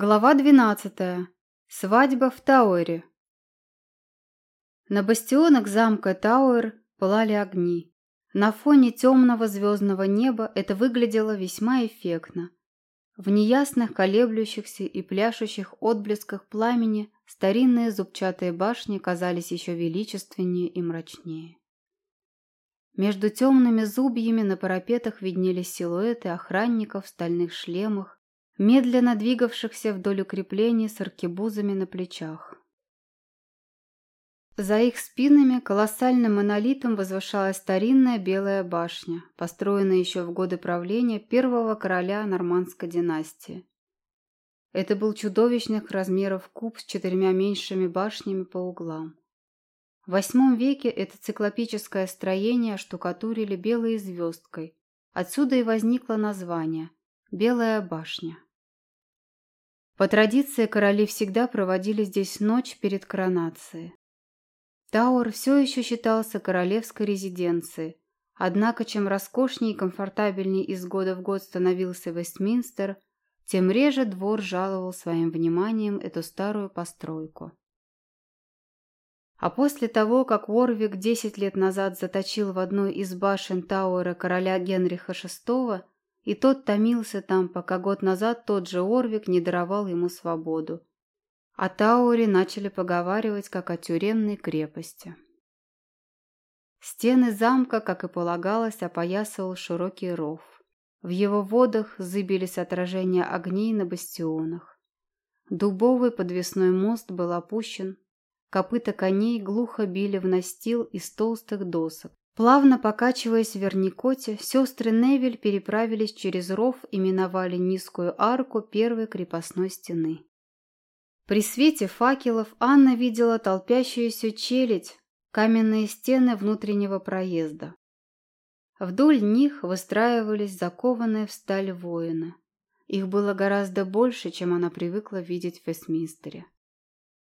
Глава 12. Свадьба в Тауэре. На бастионах замка Тауэр пылали огни. На фоне темного звездного неба это выглядело весьма эффектно. В неясных колеблющихся и пляшущих отблесках пламени старинные зубчатые башни казались еще величественнее и мрачнее. Между темными зубьями на парапетах виднелись силуэты охранников в стальных шлемах, медленно двигавшихся вдоль укреплений с аркебузами на плечах. За их спинами колоссальным монолитом возвышалась старинная белая башня, построенная еще в годы правления первого короля нормандской династии. Это был чудовищных размеров куб с четырьмя меньшими башнями по углам. В восьмом веке это циклопическое строение штукатурили белой звездкой. Отсюда и возникло название «Белая башня». По традиции короли всегда проводили здесь ночь перед коронацией. Тауэр все еще считался королевской резиденцией, однако чем роскошнее и комфортабельнее из года в год становился Вестминстер, тем реже двор жаловал своим вниманием эту старую постройку. А после того, как Уорвик десять лет назад заточил в одной из башен Тауэра короля Генриха VI, и тот томился там, пока год назад тот же Орвик не даровал ему свободу. О Тауре начали поговаривать, как о тюремной крепости. Стены замка, как и полагалось, опоясывал широкий ров. В его водах зыбились отражения огней на бастионах. Дубовый подвесной мост был опущен, копыта коней глухо били в настил из толстых досок, Плавно покачиваясь в верникоте, сестры Невель переправились через ров и миновали низкую арку первой крепостной стены. При свете факелов Анна видела толпящуюся челядь, каменные стены внутреннего проезда. Вдоль них выстраивались закованные в сталь воины. Их было гораздо больше, чем она привыкла видеть в Вестминстере.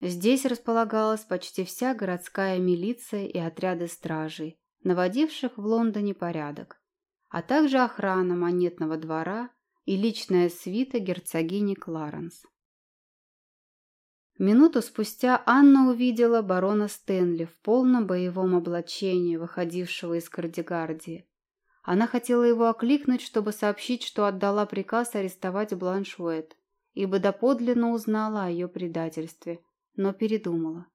Здесь располагалась почти вся городская милиция и отряды стражей, наводивших в Лондоне порядок, а также охрана монетного двора и личная свита герцогини Кларенс. Минуту спустя Анна увидела барона Стэнли в полном боевом облачении, выходившего из кардигардии. Она хотела его окликнуть, чтобы сообщить, что отдала приказ арестовать Бланш Уэт, ибо доподлинно узнала о ее предательстве, но передумала.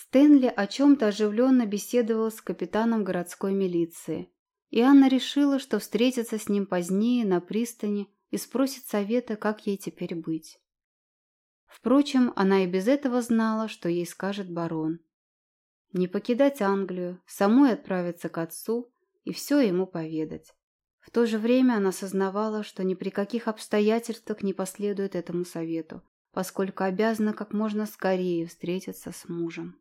Стэнли о чем-то оживленно беседовал с капитаном городской милиции, и Анна решила, что встретится с ним позднее на пристани и спросит совета, как ей теперь быть. Впрочем, она и без этого знала, что ей скажет барон. Не покидать Англию, самой отправиться к отцу и все ему поведать. В то же время она сознавала, что ни при каких обстоятельствах не последует этому совету, поскольку обязана как можно скорее встретиться с мужем.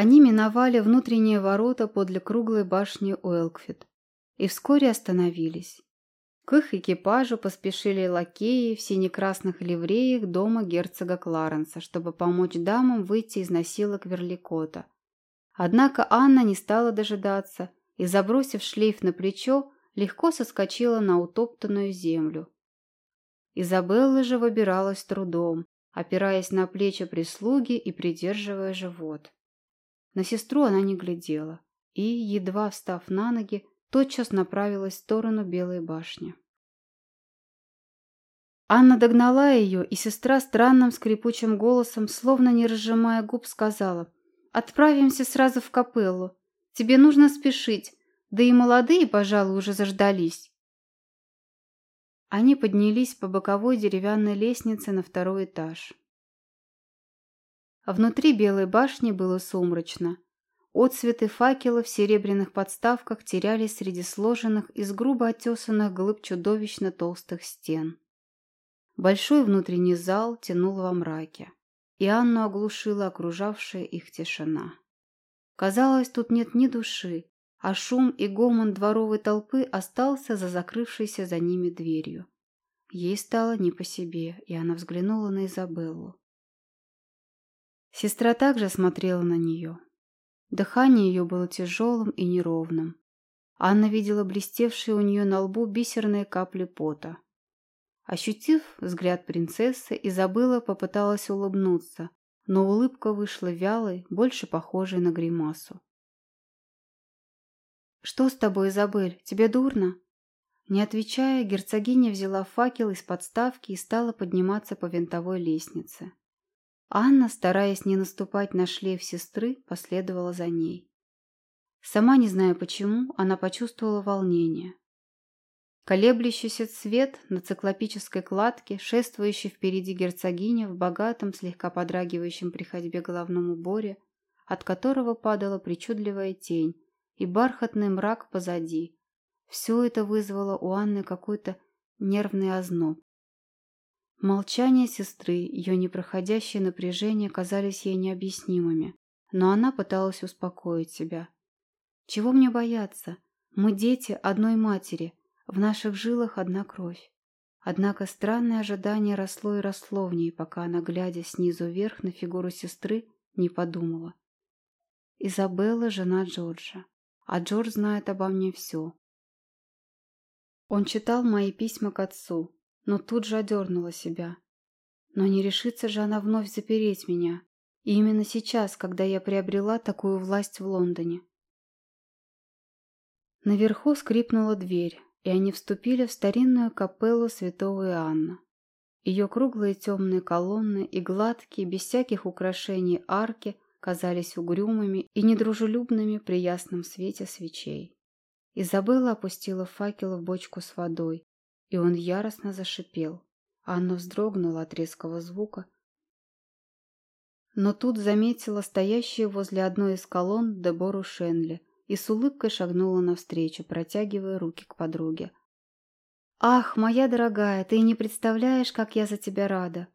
Они миновали внутренние ворота подле круглой башни Уэлкфит и вскоре остановились. К их экипажу поспешили лакеи в сине-красных ливреях дома герцога Кларенса, чтобы помочь дамам выйти из носилок Верликота. Однако Анна не стала дожидаться и, забросив шлейф на плечо, легко соскочила на утоптанную землю. Изабелла же выбиралась трудом, опираясь на плечи прислуги и придерживая живот. На сестру она не глядела и, едва встав на ноги, тотчас направилась в сторону Белой башни. Анна догнала ее, и сестра странным скрипучим голосом, словно не разжимая губ, сказала «Отправимся сразу в капеллу. Тебе нужно спешить, да и молодые, пожалуй, уже заждались». Они поднялись по боковой деревянной лестнице на второй этаж. Внутри Белой башни было сумрачно. Отцветы факелов в серебряных подставках терялись среди сложенных из грубо оттесанных глыб чудовищно толстых стен. Большой внутренний зал тянул во мраке, и Анну оглушила окружавшая их тишина. Казалось, тут нет ни души, а шум и гомон дворовой толпы остался за закрывшейся за ними дверью. Ей стало не по себе, и она взглянула на Изабеллу. Сестра также смотрела на нее. Дыхание ее было тяжелым и неровным. Анна видела блестевшие у нее на лбу бисерные капли пота. Ощутив взгляд принцессы, Изабелла попыталась улыбнуться, но улыбка вышла вялой, больше похожей на гримасу. «Что с тобой, Изабель? Тебе дурно?» Не отвечая, герцогиня взяла факел из подставки и стала подниматься по винтовой лестнице. Анна, стараясь не наступать на шлейф сестры, последовала за ней. Сама не зная почему, она почувствовала волнение. Колеблющийся цвет на циклопической кладке, шествующий впереди герцогиня в богатом, слегка подрагивающем при ходьбе головном уборе, от которого падала причудливая тень, и бархатный мрак позади, все это вызвало у Анны какой-то нервный озноб. Молчание сестры, ее непроходящее напряжение казались ей необъяснимыми, но она пыталась успокоить себя. «Чего мне бояться? Мы дети одной матери, в наших жилах одна кровь». Однако странное ожидание росло и росло в ней, пока она, глядя снизу вверх на фигуру сестры, не подумала. Изабелла – жена Джорджа, а Джордж знает обо мне все. Он читал мои письма к отцу, но тут же одернула себя. Но не решится же она вновь запереть меня. И именно сейчас, когда я приобрела такую власть в Лондоне. Наверху скрипнула дверь, и они вступили в старинную капеллу святого Иоанна. Ее круглые темные колонны и гладкие, без всяких украшений арки казались угрюмыми и недружелюбными при ясном свете свечей. Изабелла опустила факел в бочку с водой, и он яростно зашипел. Анна вздрогнула от резкого звука, но тут заметила стоящую возле одной из колонн Дебору Шенли и с улыбкой шагнула навстречу, протягивая руки к подруге. «Ах, моя дорогая, ты не представляешь, как я за тебя рада!»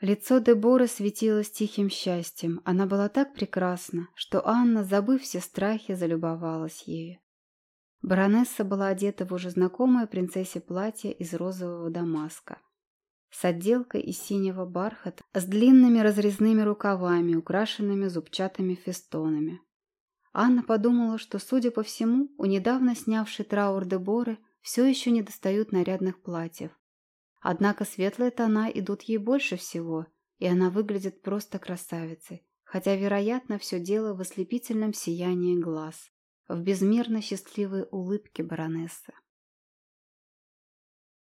Лицо Деборы светилось тихим счастьем. Она была так прекрасна, что Анна, забыв все страхи, залюбовалась ею. Баронесса была одета в уже знакомое принцессе платье из розового дамаска с отделкой из синего бархата, с длинными разрезными рукавами, украшенными зубчатыми фестонами. Анна подумала, что, судя по всему, у недавно снявшей траур Деборы все еще не достают нарядных платьев, Однако светлые тона идут ей больше всего, и она выглядит просто красавицей, хотя, вероятно, все дело в ослепительном сиянии глаз, в безмерно счастливой улыбке баронессы.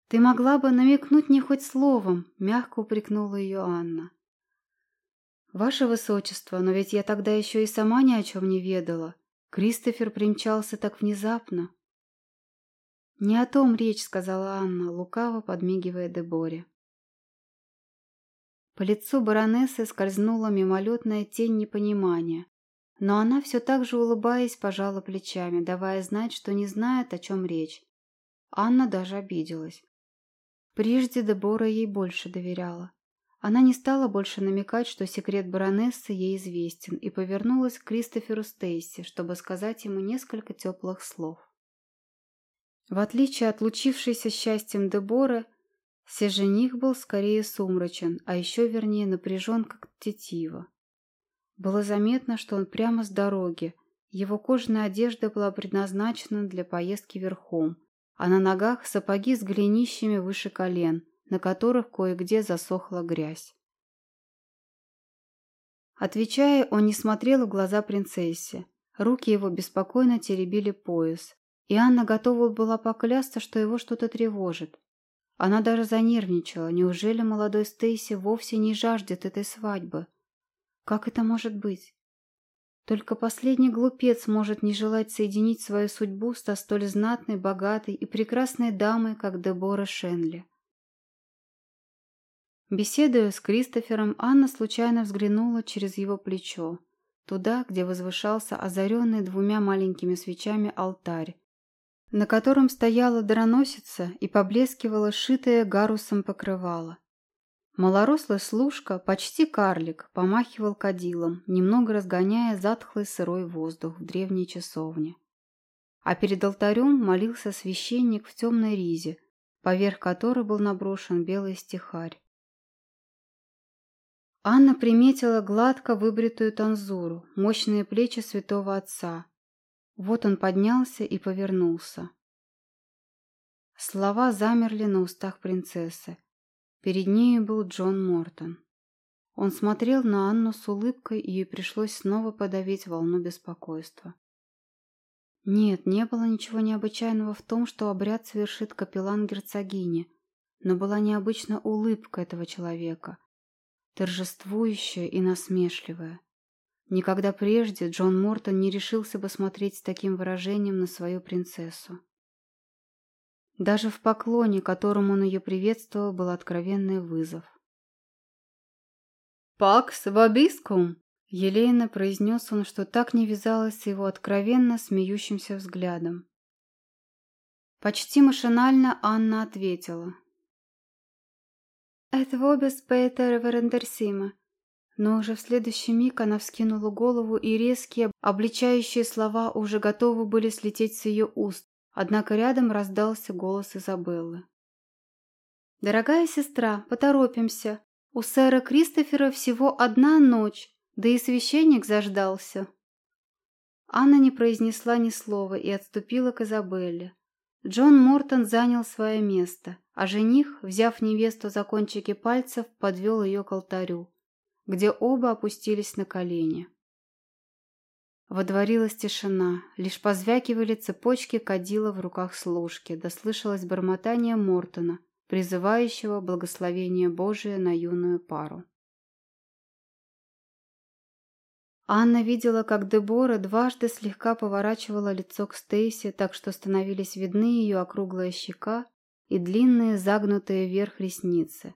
«Ты могла бы намекнуть мне хоть словом», — мягко упрекнула ее Анна. «Ваше Высочество, но ведь я тогда еще и сама ни о чем не ведала. Кристофер примчался так внезапно». «Не о том речь», — сказала Анна, лукаво подмигивая Деборе. По лицу баронессы скользнула мимолетная тень непонимания, но она все так же, улыбаясь, пожала плечами, давая знать, что не знает, о чем речь. Анна даже обиделась. Прежде Дебора ей больше доверяла. Она не стала больше намекать, что секрет баронессы ей известен, и повернулась к Кристоферу Стейси, чтобы сказать ему несколько теплых слов. В отличие от лучившейся счастьем Деборы, жених был скорее сумрачен, а еще вернее напряжен, как тетива. Было заметно, что он прямо с дороги. Его кожаная одежда была предназначена для поездки верхом, а на ногах сапоги с голенищами выше колен, на которых кое-где засохла грязь. Отвечая, он не смотрел в глаза принцессе. Руки его беспокойно теребили пояс, и Анна готова была поклясться, что его что-то тревожит. Она даже занервничала. Неужели молодой Стейси вовсе не жаждет этой свадьбы? Как это может быть? Только последний глупец может не желать соединить свою судьбу со столь знатной, богатой и прекрасной дамой, как Дебора Шенли. Беседуя с Кристофером, Анна случайно взглянула через его плечо, туда, где возвышался озаренный двумя маленькими свечами алтарь, на котором стояла дроносица и поблескивала шитое гарусом покрывало. Малорослый служка, почти карлик, помахивал кадилом, немного разгоняя затхлый сырой воздух в древней часовне. А перед алтарем молился священник в темной ризе, поверх которой был наброшен белый стихарь. Анна приметила гладко выбритую танзуру, мощные плечи святого отца, вот он поднялся и повернулся. Слова замерли на устах принцессы. Перед ней был Джон Мортон. Он смотрел на Анну с улыбкой, и ей пришлось снова подавить волну беспокойства. Нет, не было ничего необычайного в том, что обряд совершит капеллан герцогини, но была необычна улыбка этого человека, торжествующая и насмешливая. Никогда прежде Джон Мортон не решился бы смотреть с таким выражением на свою принцессу. Даже в поклоне, которым он ее приветствовал, был откровенный вызов. «Пакс вобискум!» Елейно произнес он, что так не вязалось с его откровенно смеющимся взглядом. Почти машинально Анна ответила. «Это вобис Петер Верендерсима». Но уже в следующий миг она вскинула голову, и резкие, обличающие слова уже готовы были слететь с ее уст. Однако рядом раздался голос Изабеллы. «Дорогая сестра, поторопимся. У сэра Кристофера всего одна ночь, да и священник заждался». Анна не произнесла ни слова и отступила к Изабелле. Джон Мортон занял свое место, а жених, взяв невесту за кончики пальцев, подвел ее к алтарю, где оба опустились на колени. Водворилась тишина, лишь позвякивали цепочки кадила в руках служки, да слышалось бормотание Мортона, призывающего благословение Божие на юную пару. Анна видела, как Дебора дважды слегка поворачивала лицо к Стейси, так что становились видны ее округлая щека и длинные загнутые вверх ресницы.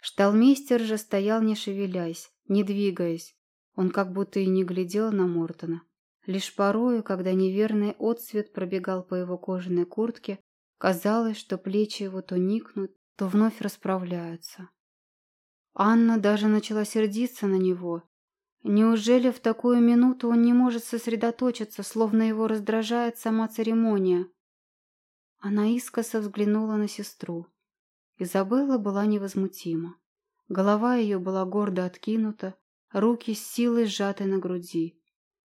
Шталмейстер же стоял не шевелясь, не двигаясь, он как будто и не глядел на Мортона. Лишь порою, когда неверный отсвет пробегал по его кожаной куртке, казалось, что плечи его то никнут, то вновь расправляются. Анна даже начала сердиться на него. Неужели в такую минуту он не может сосредоточиться, словно его раздражает сама церемония? Она искоса взглянула на сестру. Изабелла была невозмутима. Голова ее была гордо откинута, руки с силой сжаты на груди.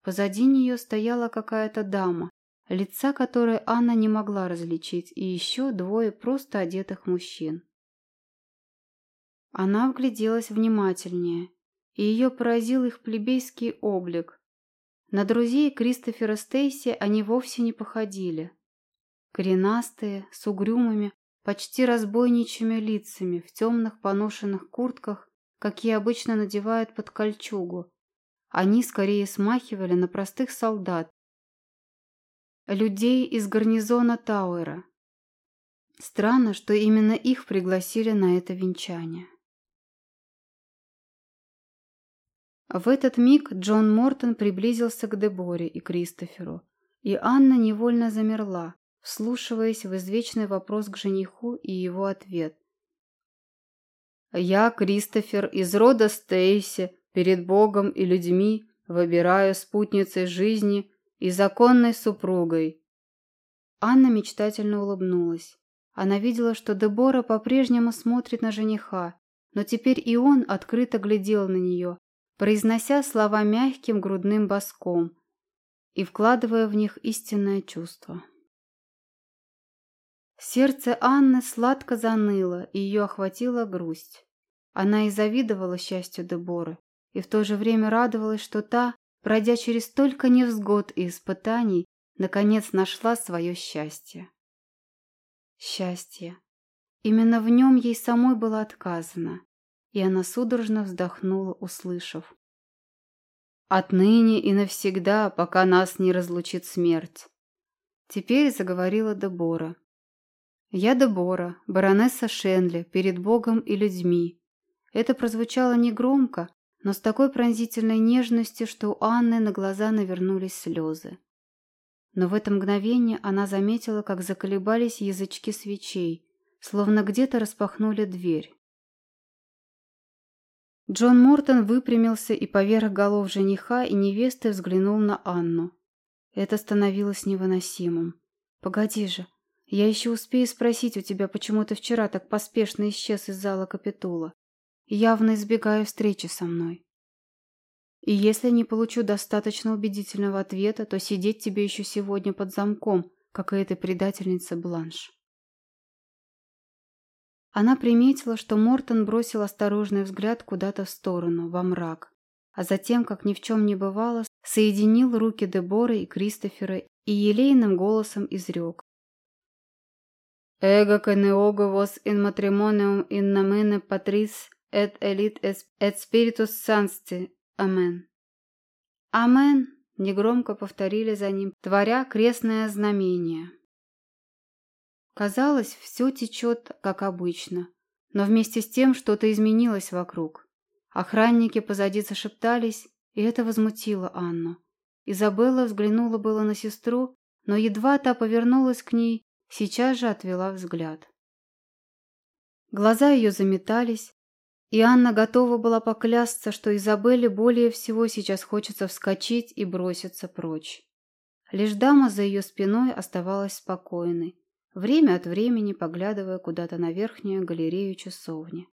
Позади нее стояла какая-то дама, лица которой Анна не могла различить, и еще двое просто одетых мужчин. Она вгляделась внимательнее, и ее поразил их плебейский облик. На друзей Кристофера Стейси они вовсе не походили. Коренастые, с угрюмыми, почти разбойничьими лицами, в темных поношенных куртках какие обычно надевают под кольчугу. Они скорее смахивали на простых солдат, людей из гарнизона Тауэра. Странно, что именно их пригласили на это венчание. В этот миг Джон Мортон приблизился к Деборе и Кристоферу, и Анна невольно замерла, вслушиваясь в извечный вопрос к жениху и его ответ – я, Кристофер, из рода Стейси, перед Богом и людьми выбираю спутницей жизни и законной супругой. Анна мечтательно улыбнулась. Она видела, что Дебора по-прежнему смотрит на жениха, но теперь и он открыто глядел на нее, произнося слова мягким грудным боском и вкладывая в них истинное чувство. Сердце Анны сладко заныло, и ее охватила грусть. Она и завидовала счастью Деборы, и в то же время радовалась, что та, пройдя через столько невзгод и испытаний, наконец нашла свое счастье. Счастье. Именно в нем ей самой было отказано, и она судорожно вздохнула, услышав. «Отныне и навсегда, пока нас не разлучит смерть». Теперь заговорила Дебора, «Я Дебора, баронесса Шенли, перед Богом и людьми». Это прозвучало негромко, но с такой пронзительной нежностью, что у Анны на глаза навернулись слезы. Но в это мгновение она заметила, как заколебались язычки свечей, словно где-то распахнули дверь. Джон Мортон выпрямился и поверх голов жениха и невесты взглянул на Анну. Это становилось невыносимым. «Погоди же, я еще успею спросить у тебя, почему ты вчера так поспешно исчез из зала капитула, явно избегая встречи со мной. И если не получу достаточно убедительного ответа, то сидеть тебе еще сегодня под замком, как и этой предательница Бланш. Она приметила, что Мортон бросил осторожный взгляд куда-то в сторону, во мрак, а затем, как ни в чем не бывало, соединил руки Деборы и Кристофера и елейным голосом изрек. «Эго канеого вос ин матримониум ин намene патрис эт элит эт спиритус сансти. Амен». «Амен», — негромко повторили за ним, творя крестное знамение. Казалось, все течет, как обычно, но вместе с тем что-то изменилось вокруг. Охранники позади зашептались, и это возмутило Анну. Изабелла взглянула было на сестру, но едва та повернулась к ней, сейчас же отвела взгляд. Глаза ее заметались, и Анна готова была поклясться, что Изабелле более всего сейчас хочется вскочить и броситься прочь. Лишь дама за ее спиной оставалась спокойной, время от времени поглядывая куда-то на верхнюю галерею часовни.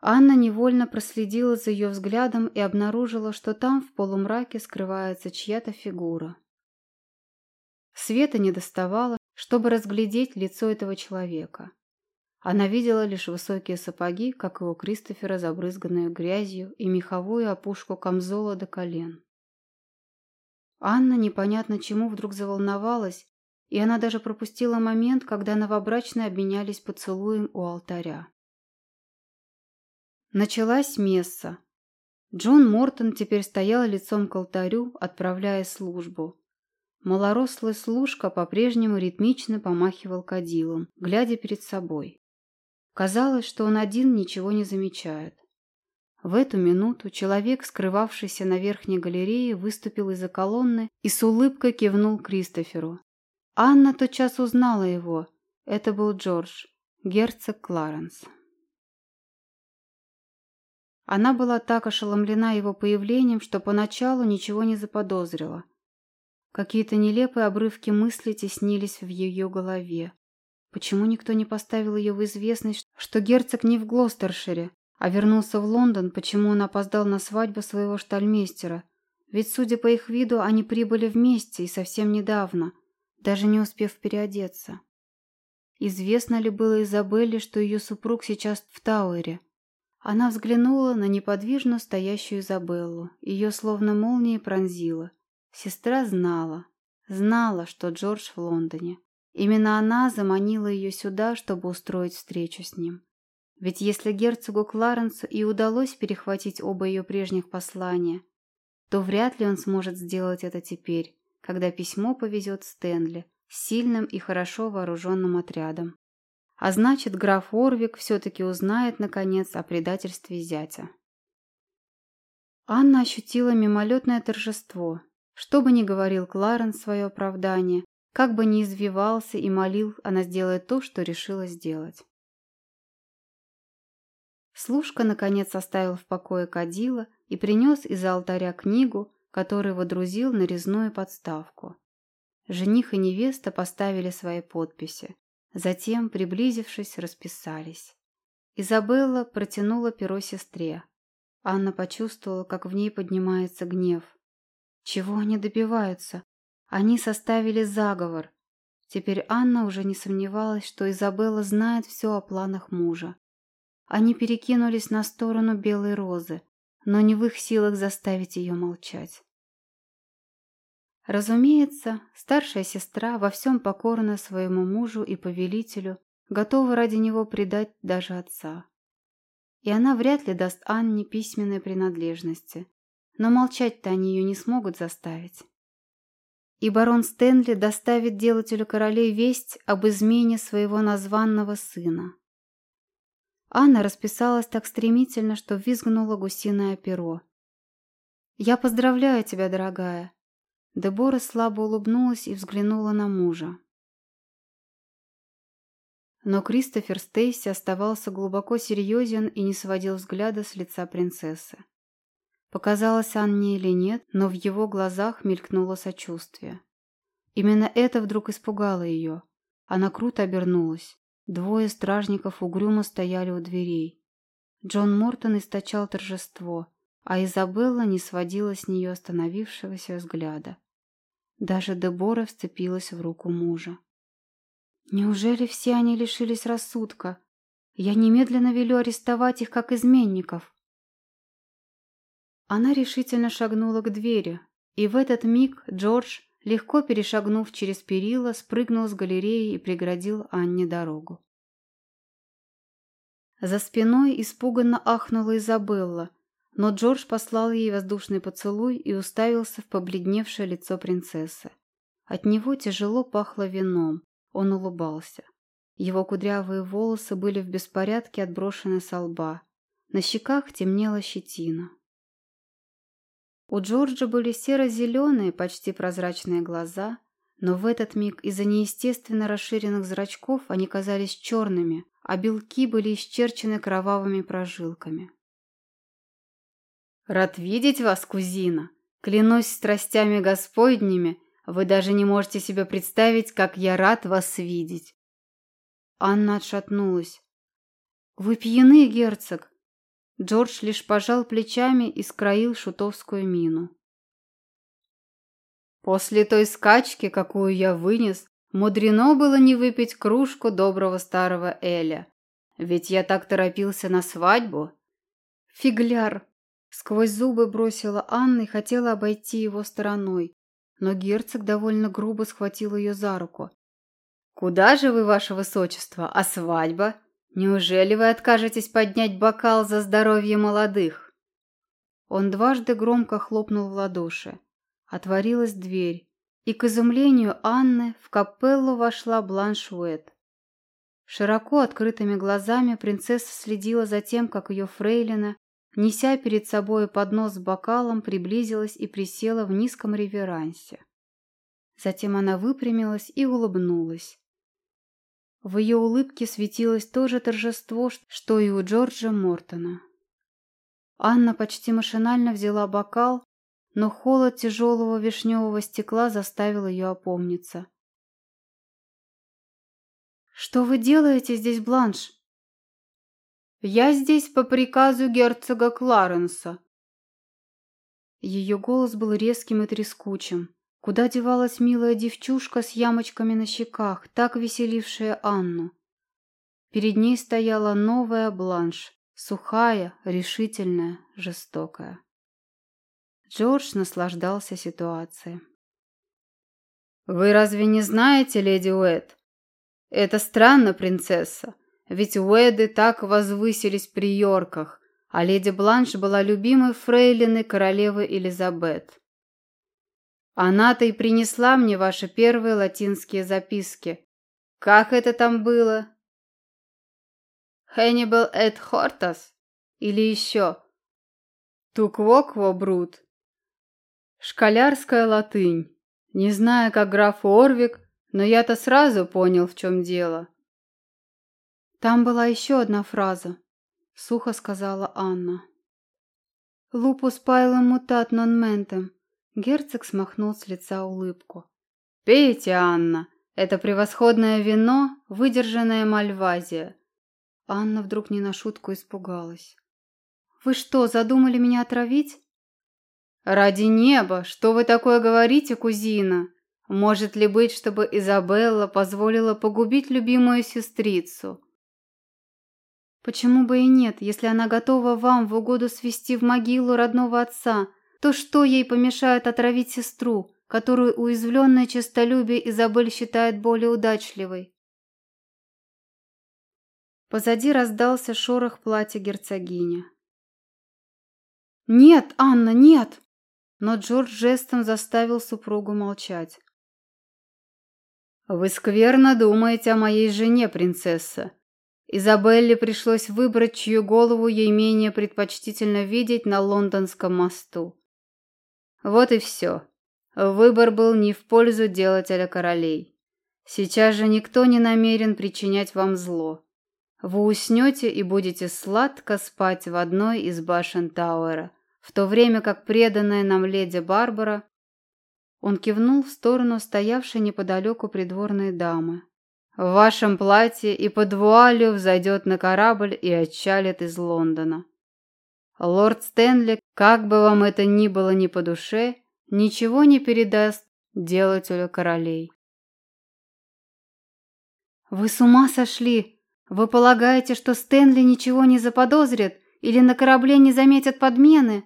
Анна невольно проследила за ее взглядом и обнаружила, что там в полумраке скрывается чья-то фигура. Света не доставало, чтобы разглядеть лицо этого человека. Она видела лишь высокие сапоги, как и у Кристофера, забрызганную грязью, и меховую опушку камзола до колен. Анна непонятно чему вдруг заволновалась, и она даже пропустила момент, когда новобрачные обменялись поцелуем у алтаря. Началась месса. Джон Мортон теперь стоял лицом к алтарю, отправляя службу. Малорослый служка по-прежнему ритмично помахивал кадилом, глядя перед собой. Казалось, что он один ничего не замечает. В эту минуту человек, скрывавшийся на верхней галерее, выступил из-за колонны и с улыбкой кивнул Кристоферу. Анна тотчас узнала его. Это был Джордж, герцог Кларенс. Она была так ошеломлена его появлением, что поначалу ничего не заподозрила. Какие-то нелепые обрывки мыслей теснились в ее голове. Почему никто не поставил ее в известность, что герцог не в Глостершире, а вернулся в Лондон, почему он опоздал на свадьбу своего штальмейстера? Ведь, судя по их виду, они прибыли вместе и совсем недавно, даже не успев переодеться. Известно ли было Изабелле, что ее супруг сейчас в Тауэре? Она взглянула на неподвижно стоящую Изабеллу. Ее словно молнией пронзило. Сестра знала. Знала, что Джордж в Лондоне. Именно она заманила ее сюда, чтобы устроить встречу с ним. Ведь если герцогу Кларенсу и удалось перехватить оба ее прежних послания, то вряд ли он сможет сделать это теперь, когда письмо повезет Стэнли с сильным и хорошо вооруженным отрядом. А значит, граф Орвик все-таки узнает, наконец, о предательстве зятя. Анна ощутила мимолетное торжество. Что бы ни говорил Кларен свое оправдание, как бы ни извивался и молил, она сделает то, что решила сделать. Служка, наконец, оставил в покое кадила и принес из-за алтаря книгу, которую водрузил на резную подставку. Жених и невеста поставили свои подписи. Затем, приблизившись, расписались. Изабелла протянула перо сестре. Анна почувствовала, как в ней поднимается гнев. Чего они добиваются? Они составили заговор. Теперь Анна уже не сомневалась, что Изабелла знает все о планах мужа. Они перекинулись на сторону белой розы, но не в их силах заставить ее молчать. Разумеется, старшая сестра во всем покорна своему мужу и повелителю, готова ради него предать даже отца. И она вряд ли даст Анне письменной принадлежности, но молчать-то они ее не смогут заставить. И барон Стэнли доставит делателю королей весть об измене своего названного сына. Анна расписалась так стремительно, что визгнула гусиное перо. «Я поздравляю тебя, дорогая!» Дебора слабо улыбнулась и взглянула на мужа. Но Кристофер Стейси оставался глубоко серьезен и не сводил взгляда с лица принцессы. Показалось Анне или нет, но в его глазах мелькнуло сочувствие. Именно это вдруг испугало ее. Она круто обернулась. Двое стражников угрюмо стояли у дверей. Джон Мортон источал торжество, а Изабелла не сводила с нее остановившегося взгляда. Даже Дебора вцепилась в руку мужа. Неужели все они лишились рассудка? Я немедленно велю арестовать их как изменников. Она решительно шагнула к двери, и в этот миг Джордж, легко перешагнув через перила, спрыгнул с галереи и преградил Анне дорогу. За спиной испуганно ахнула Изабелла, но Джордж послал ей воздушный поцелуй и уставился в побледневшее лицо принцессы. От него тяжело пахло вином, он улыбался. Его кудрявые волосы были в беспорядке отброшены со лба. На щеках темнела щетина. У Джорджа были серо-зеленые, почти прозрачные глаза, но в этот миг из-за неестественно расширенных зрачков они казались черными, а белки были исчерчены кровавыми прожилками. «Рад видеть вас, кузина! Клянусь страстями господними, вы даже не можете себе представить, как я рад вас видеть!» Анна отшатнулась. «Вы пьяны, герцог!» Джордж лишь пожал плечами и скроил шутовскую мину. После той скачки, какую я вынес, мудрено было не выпить кружку доброго старого Эля. Ведь я так торопился на свадьбу. Фигляр! Сквозь зубы бросила Анна и хотела обойти его стороной, но герцог довольно грубо схватил ее за руку. «Куда же вы, ваше высочество, а свадьба?» Неужели вы откажетесь поднять бокал за здоровье молодых? Он дважды громко хлопнул в ладоши. Отворилась дверь, и, к изумлению Анны, в капеллу вошла Бланш Уэт. Широко открытыми глазами принцесса следила за тем, как ее фрейлина, неся перед собой поднос с бокалом, приблизилась и присела в низком реверансе. Затем она выпрямилась и улыбнулась. В ее улыбке светилось то же торжество, что и у Джорджа Мортона. Анна почти машинально взяла бокал, но холод тяжелого вишневого стекла заставил ее опомниться. «Что вы делаете здесь, Бланш?» «Я здесь по приказу герцога Кларенса». Ее голос был резким и трескучим. Куда девалась милая девчушка с ямочками на щеках, так веселившая Анну? Перед ней стояла новая бланш, сухая, решительная, жестокая. Джордж наслаждался ситуацией. «Вы разве не знаете, леди Уэд? Это странно, принцесса, ведь Уэды так возвысились при Йорках, а леди Бланш была любимой фрейлиной королевы Элизабет. Она-то и принесла мне ваши первые латинские записки. Как это там было? Hannibal et Hortas? Или еще? Туквокво брут? Школярская латынь. Не знаю, как граф Орвик, но я-то сразу понял, в чем дело. Там была еще одна фраза, сухо сказала Анна. Лупус пайлом мутат нон ментем. Герцог смахнул с лица улыбку. «Пейте, Анна, это превосходное вино, выдержанное мальвазия». Анна вдруг не на шутку испугалась. «Вы что, задумали меня отравить?» «Ради неба! Что вы такое говорите, кузина? Может ли быть, чтобы Изабелла позволила погубить любимую сестрицу?» «Почему бы и нет, если она готова вам в угоду свести в могилу родного отца, то что ей помешает отравить сестру, которую уязвленное честолюбие Изабель считает более удачливой? Позади раздался шорох платья герцогини. «Нет, Анна, нет!» Но Джордж жестом заставил супругу молчать. «Вы скверно думаете о моей жене, принцесса. Изабелле пришлось выбрать, чью голову ей менее предпочтительно видеть на лондонском мосту. Вот и все. Выбор был не в пользу делателя королей. Сейчас же никто не намерен причинять вам зло. Вы уснете и будете сладко спать в одной из башен Тауэра, в то время как преданная нам леди Барбара... Он кивнул в сторону стоявшей неподалеку придворной дамы. В вашем платье и под вуалью взойдет на корабль и отчалит из Лондона. Лорд Стэнли, как бы вам это ни было не по душе, ничего не передаст делателю королей. «Вы с ума сошли? Вы полагаете, что Стэнли ничего не заподозрит или на корабле не заметят подмены?»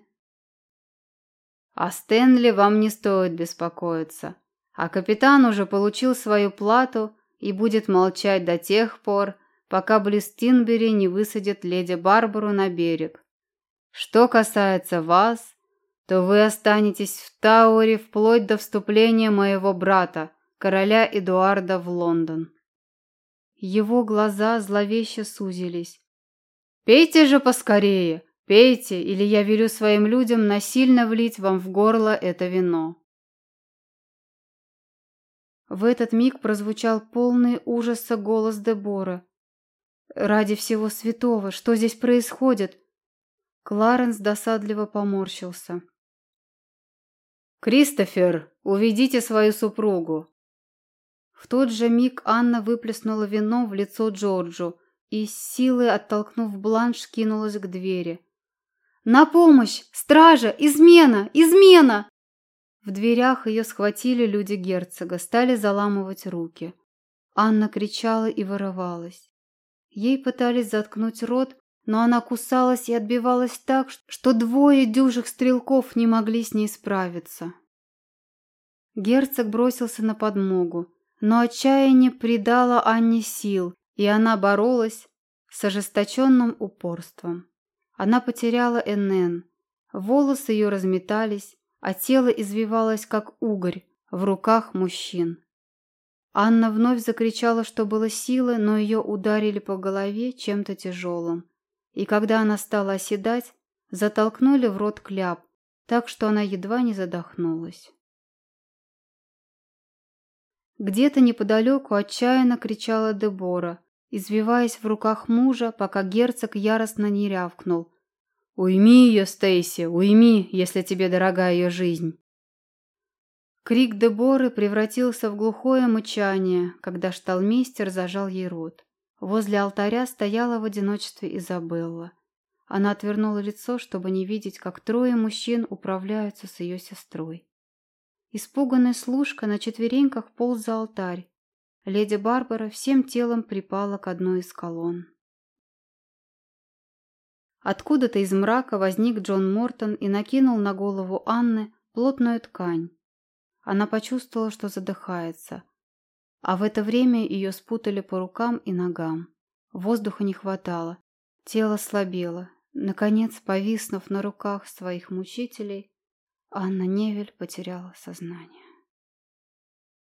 «О Стэнли вам не стоит беспокоиться, а капитан уже получил свою плату и будет молчать до тех пор, пока Блистинбери не высадит леди Барбару на берег. Что касается вас, то вы останетесь в Тауэре вплоть до вступления моего брата, короля Эдуарда, в Лондон. Его глаза зловеще сузились. «Пейте же поскорее! Пейте, или я велю своим людям насильно влить вам в горло это вино!» В этот миг прозвучал полный ужаса голос Дебора. «Ради всего святого, что здесь происходит?» Кларенс досадливо поморщился. «Кристофер, уведите свою супругу!» В тот же миг Анна выплеснула вино в лицо Джорджу и, с силой оттолкнув бланш, кинулась к двери. «На помощь! Стража! Измена! Измена!» В дверях ее схватили люди герцога, стали заламывать руки. Анна кричала и вырывалась. Ей пытались заткнуть рот, но она кусалась и отбивалась так, что двое дюжих стрелков не могли с ней справиться. Герцог бросился на подмогу. Но отчаяние придало Анне сил, и она боролась с ожесточенным упорством. Она потеряла НН, волосы ее разметались, а тело извивалось, как угорь, в руках мужчин. Анна вновь закричала, что было силы, но ее ударили по голове чем-то тяжелым. И когда она стала оседать, затолкнули в рот кляп, так что она едва не задохнулась. Где-то неподалеку отчаянно кричала Дебора, извиваясь в руках мужа, пока герцог яростно не рявкнул. «Уйми ее, Стейси, уйми, если тебе дорога ее жизнь!» Крик Деборы превратился в глухое мычание, когда шталмейстер зажал ей рот. Возле алтаря стояла в одиночестве Изабелла. Она отвернула лицо, чтобы не видеть, как трое мужчин управляются с ее сестрой. Испуганная служка на четвереньках полз за алтарь. Леди Барбара всем телом припала к одной из колонн. Откуда-то из мрака возник Джон Мортон и накинул на голову Анны плотную ткань. Она почувствовала, что задыхается. А в это время ее спутали по рукам и ногам. Воздуха не хватало. Тело слабело. Наконец, повиснув на руках своих мучителей, Анна Невель потеряла сознание.